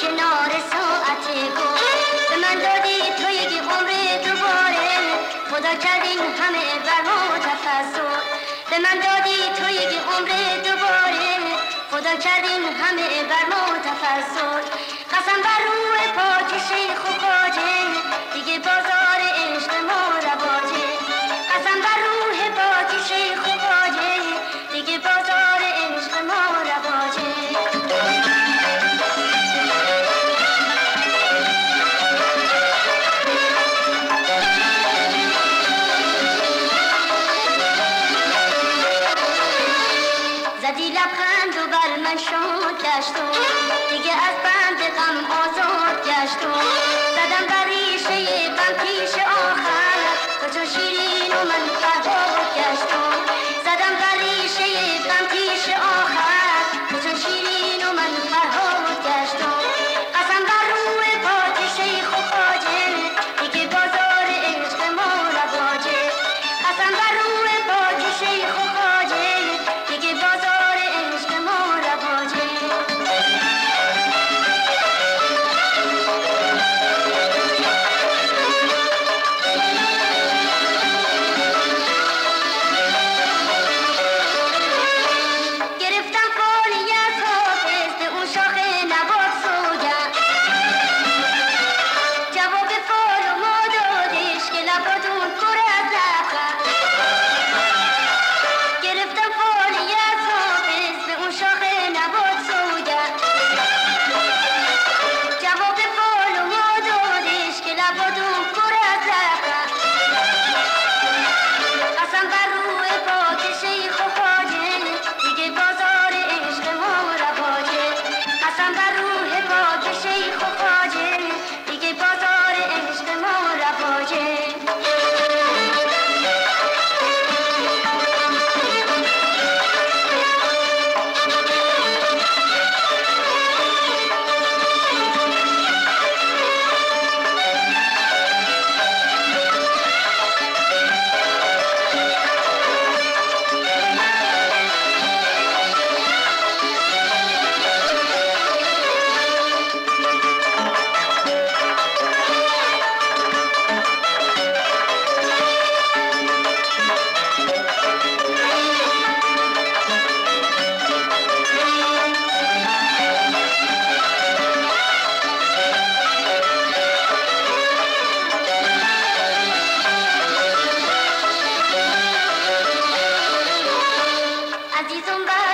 کنار ساعت گل به من دادی تو یکی عمر دوباره. خدا کردین همه بر ما تفضل به من دادی تو یکی عمر دوباره. خدا کردین همه بر ما تفضل قسم بر روی گشت دیگه از بند غم آزاد 地存ば